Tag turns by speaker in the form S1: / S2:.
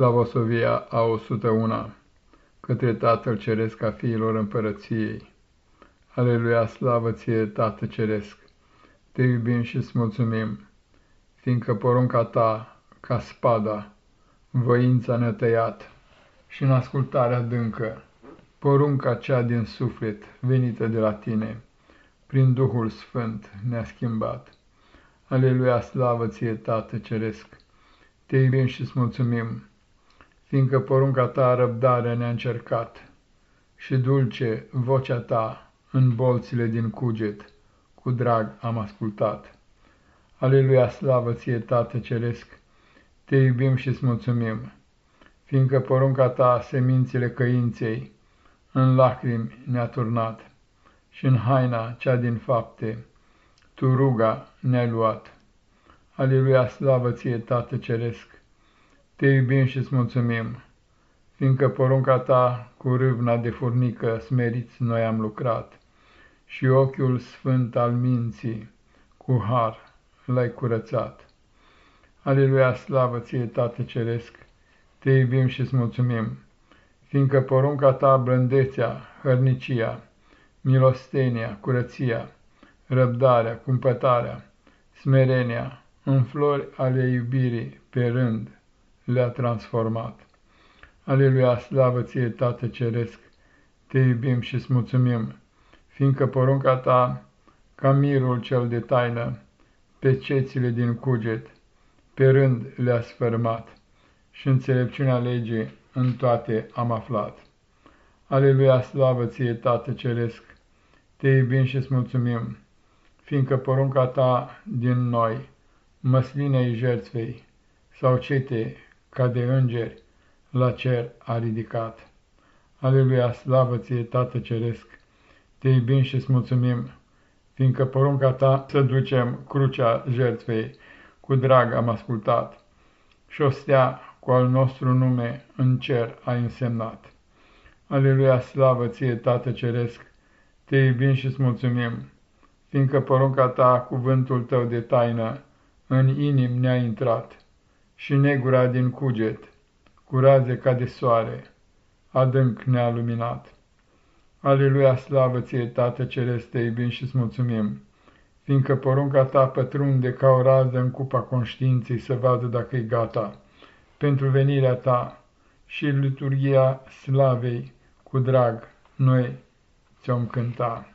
S1: Slavosovia a 101 către Tatăl Ceresc a fiilor împărăției. Aleluia, slavă ție, Tată Ceresc! Te iubim și îți mulțumim, fiindcă porunca ta, ca spada, voința ne-a tăiat și în ascultarea dâncă, porunca cea din suflet venită de la tine, prin Duhul Sfânt ne-a schimbat. Aleluia, slavă ție, Tată Ceresc! Te iubim și îți mulțumim, fiindcă porunca ta răbdarea ne-a încercat și dulce vocea ta în bolțile din cuget, cu drag am ascultat. Aleluia, slavă ție, Tată Ceresc, te iubim și îți mulțumim, fiindcă porunca ta, semințele căinței, în lacrimi ne-a turnat și în haina cea din fapte, tu ruga ne-ai luat. Aleluia, slavă ție, Tată Ceresc, te iubim și îți mulțumim, fiindcă porunca ta cu râvna de furnică smeriți noi am lucrat și ochiul sfânt al minții cu har l-ai curățat. Aleluia, slavă ție, Tată Ceresc, te iubim și îți mulțumim, fiindcă porunca ta blândețea, hărnicia, milostenia, curăția, răbdarea, cumpătarea, smerenia, în flori ale iubirii pe rând, le-a transformat. Aleluia, slavă ție, Tată Ceresc, te iubim și îți mulțumim, fiindcă porunca ta, ca mirul cel de taină, pe cețile din cuget, pe rând le-a sfărmat și înțelepciunea legii în toate am aflat. Aleluia, slavă ție, Tată Ceresc, te iubim și îți mulțumim, fiindcă porunca ta din noi, măslinei jertfei, sau cete ca de îngeri, la cer a ridicat. Aleluia, slavă ție, Tată Ceresc, te iubim și îți mulțumim, fiindcă porunca ta să ducem crucea jertfei, cu drag am ascultat, și o stea cu al nostru nume în cer a însemnat. Aleluia, slavă ție, Tată Ceresc, te iubim și îți mulțumim, fiindcă porunca ta, cuvântul tău de taină, în inim ne-a intrat și negura din cuget, cu raze ca de soare, adânc ne-a luminat. Aleluia, slavă ție, Tată Celeste, iubim și-ți mulțumim, fiindcă porunca ta pătrunde ca o rază în cupa conștiinței să vadă dacă e gata, pentru venirea ta și liturgia slavei cu drag noi ți-om cânta.